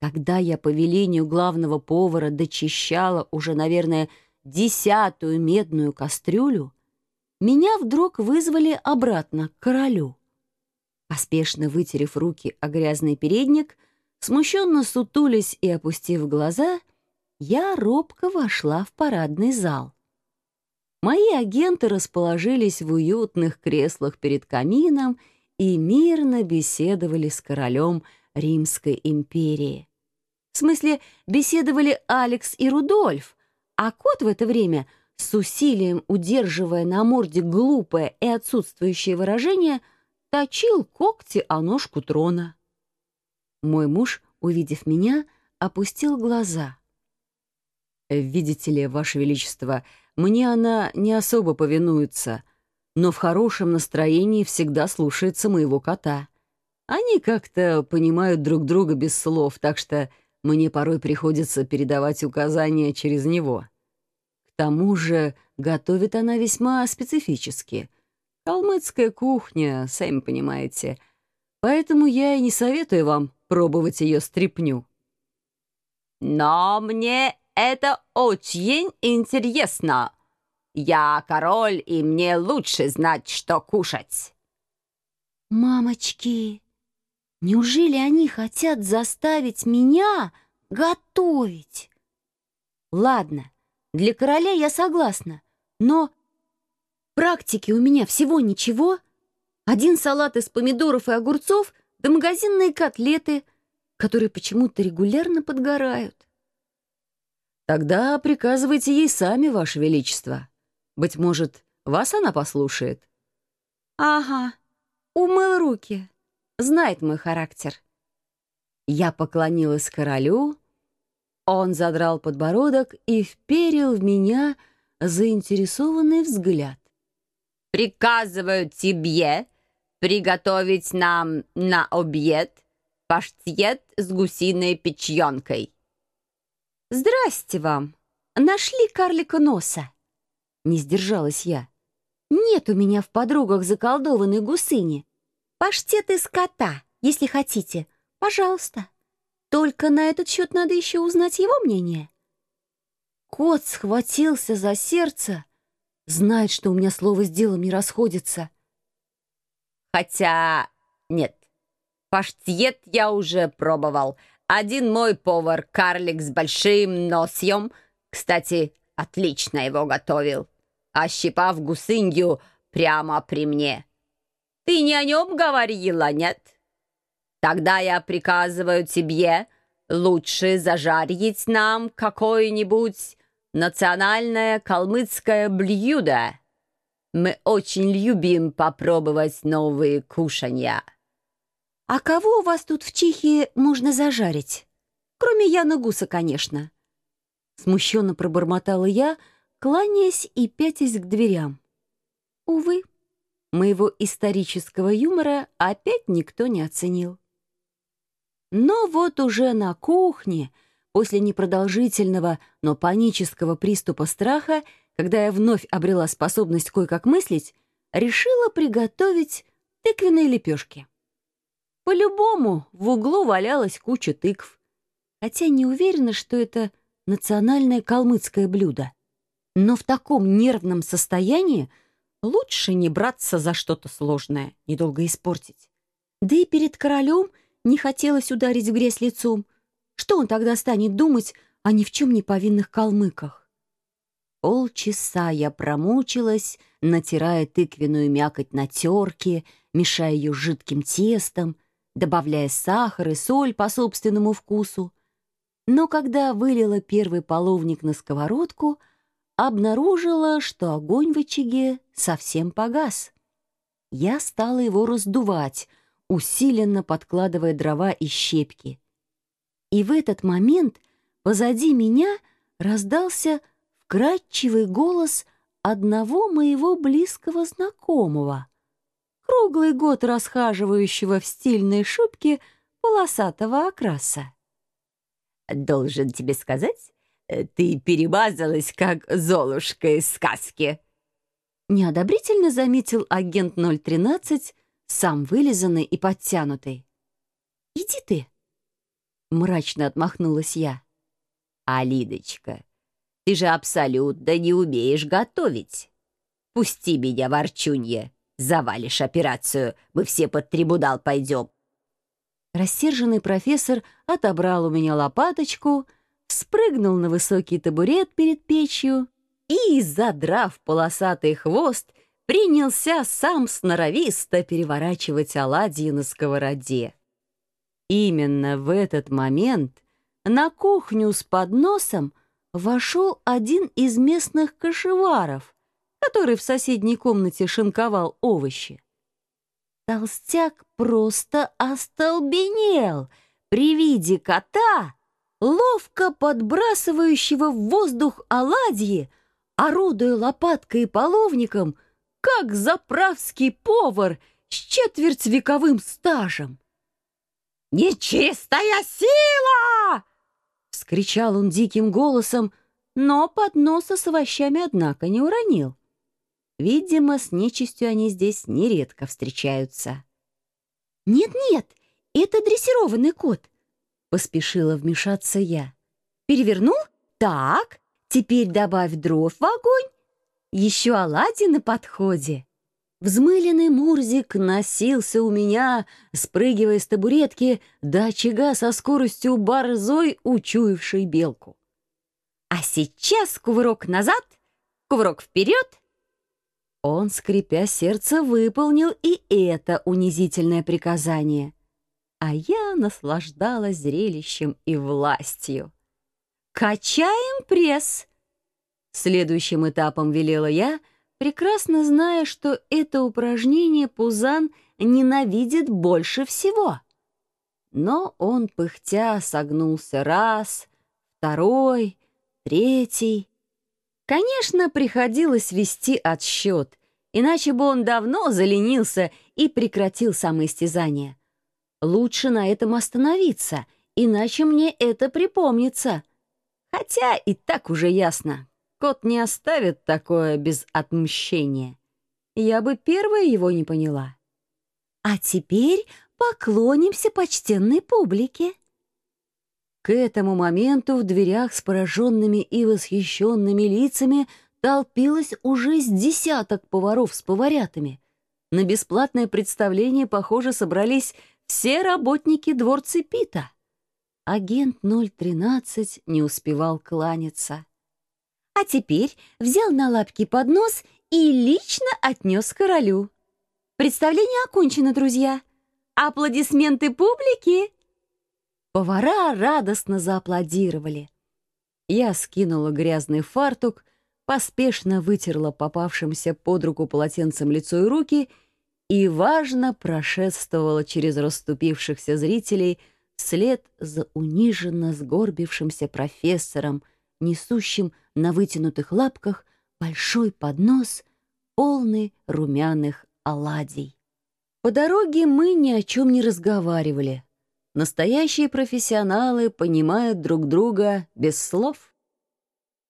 Когда я по велению главного повара дочищала уже, наверное, десятую медную кастрюлю, меня вдруг вызвали обратно к королю. Поспешно вытерев руки о грязный передник, смущенно сутулись и опустив глаза, я робко вошла в парадный зал. Мои агенты расположились в уютных креслах перед камином и мирно беседовали с королем Римской империи. В смысле, беседовали Алекс и Рудольф, а кот в это время, с усилием удерживая на морде глупое и отсутствующее выражение, точил когти о ножку трона. Мой муж, увидев меня, опустил глаза. «Видите ли, Ваше Величество, мне она не особо повинуется, но в хорошем настроении всегда слушается моего кота. Они как-то понимают друг друга без слов, так что мне порой приходится передавать указания через него. К тому же готовит она весьма специфически. Калмыцкая кухня, сами понимаете. Поэтому я и не советую вам пробовать ее стряпню. «Но мне это очень интересно. Я король, и мне лучше знать, что кушать». «Мамочки, неужели они хотят заставить меня готовить?» «Ладно, для короля я согласна, но практики у меня всего ничего. Один салат из помидоров и огурцов да магазинные котлеты, которые почему-то регулярно подгорают. Тогда приказывайте ей сами, Ваше Величество. Быть может, вас она послушает. Ага, умыл руки. Знает мой характер. Я поклонилась королю, он задрал подбородок и вперил в меня заинтересованный взгляд. «Приказываю тебе приготовить нам на обед паштет с гусиной печенкой». «Здрасте вам! Нашли карлика носа?» Не сдержалась я. «Нет у меня в подругах заколдованной гусыни. Паштет из кота, если хотите. Пожалуйста. Только на этот счет надо еще узнать его мнение». Кот схватился за сердце. Знает, что у меня слово с делом не расходится. «Хотя... нет. Паштет я уже пробовал. Один мой повар, карлик с большим носьем, кстати, отлично его готовил, ощипав гусынью прямо при мне. Ты не о нем говорила, нет? Тогда я приказываю тебе лучше зажарить нам какое-нибудь национальное калмыцкое блюдо. Мы очень любим попробовать новые кушанья. «А кого у вас тут в Чихе можно зажарить? Кроме Яна Гуса, конечно». Смущенно пробормотала я, кланяясь и пятясь к дверям. Увы, моего исторического юмора опять никто не оценил. Но вот уже на кухне, после непродолжительного, но панического приступа страха, когда я вновь обрела способность кое-как мыслить, решила приготовить тыквенные лепешки. По-любому в углу валялась куча тыкв. Хотя не уверена, что это национальное калмыцкое блюдо. Но в таком нервном состоянии лучше не браться за что-то сложное, недолго испортить. Да и перед королем не хотелось ударить в грязь лицом. Что он тогда станет думать о ни в чем не повинных калмыках? Полчаса я промучилась, натирая тыквенную мякоть на терке, мешая ее жидким тестом — добавляя сахар и соль по собственному вкусу. Но когда вылила первый половник на сковородку, обнаружила, что огонь в очаге совсем погас. Я стала его раздувать, усиленно подкладывая дрова и щепки. И в этот момент позади меня раздался вкрадчивый голос одного моего близкого знакомого — круглый год расхаживающего в стильной шубке полосатого окраса. «Должен тебе сказать, ты перемазалась, как Золушка из сказки!» Неодобрительно заметил агент 013, сам вылизанный и подтянутый. «Иди ты!» Мрачно отмахнулась я. А, Лидочка, ты же абсолютно не умеешь готовить. Пусти меня, ворчунья. Завалишь операцию, мы все под трибунал пойдем. Рассерженный профессор отобрал у меня лопаточку, спрыгнул на высокий табурет перед печью и, задрав полосатый хвост, принялся сам сноровисто переворачивать оладьи на сковороде. Именно в этот момент на кухню с подносом вошел один из местных кошеваров, который в соседней комнате шинковал овощи. Толстяк просто остолбенел при виде кота, ловко подбрасывающего в воздух оладьи, орудуя лопаткой и половником — как заправский повар с четвертьвековым стажем. «Нечистая сила!» — вскричал он диким голосом, но подноса с овощами, однако, не уронил. Видимо, с нечистью они здесь нередко встречаются. «Нет-нет, это дрессированный кот», — поспешила вмешаться я. «Перевернул? Так, теперь добавь дров в огонь еще оладьи на подходе. Взмыленный Мурзик носился у меня, спрыгивая с табуретки до очага со скоростью борзой, учуявшей белку. А сейчас кувырок назад, кувырок вперед. Он, скрипя сердце, выполнил и это унизительное приказание. А я наслаждалась зрелищем и властью. «Качаем пресс!» Следующим этапом велела я, прекрасно зная, что это упражнение Пузан ненавидит больше всего. Но он, пыхтя, согнулся раз, второй, третий. Конечно, приходилось вести отсчет, иначе бы он давно заленился и прекратил самоистязание. Лучше на этом остановиться, иначе мне это припомнится. Хотя и так уже ясно, Кот не оставит такое без отмщения. Я бы первая его не поняла. А теперь поклонимся почтенной публике. К этому моменту в дверях с пораженными и восхищенными лицами толпилось уже с десяток поваров с поварятами. На бесплатное представление, похоже, собрались все работники дворца Пита. Агент 013 не успевал кланяться а теперь взял на лапки поднос и лично отнес королю. Представление окончено, друзья. Аплодисменты публики. Повара радостно зааплодировали. Я скинула грязный фартук, поспешно вытерла попавшимся под руку полотенцем лицо и руки и, важно, прошествовала через расступившихся зрителей вслед за униженно сгорбившимся профессором, несущим на вытянутых лапках большой поднос, полный румяных оладий. По дороге мы ни о чем не разговаривали. Настоящие профессионалы понимают друг друга без слов.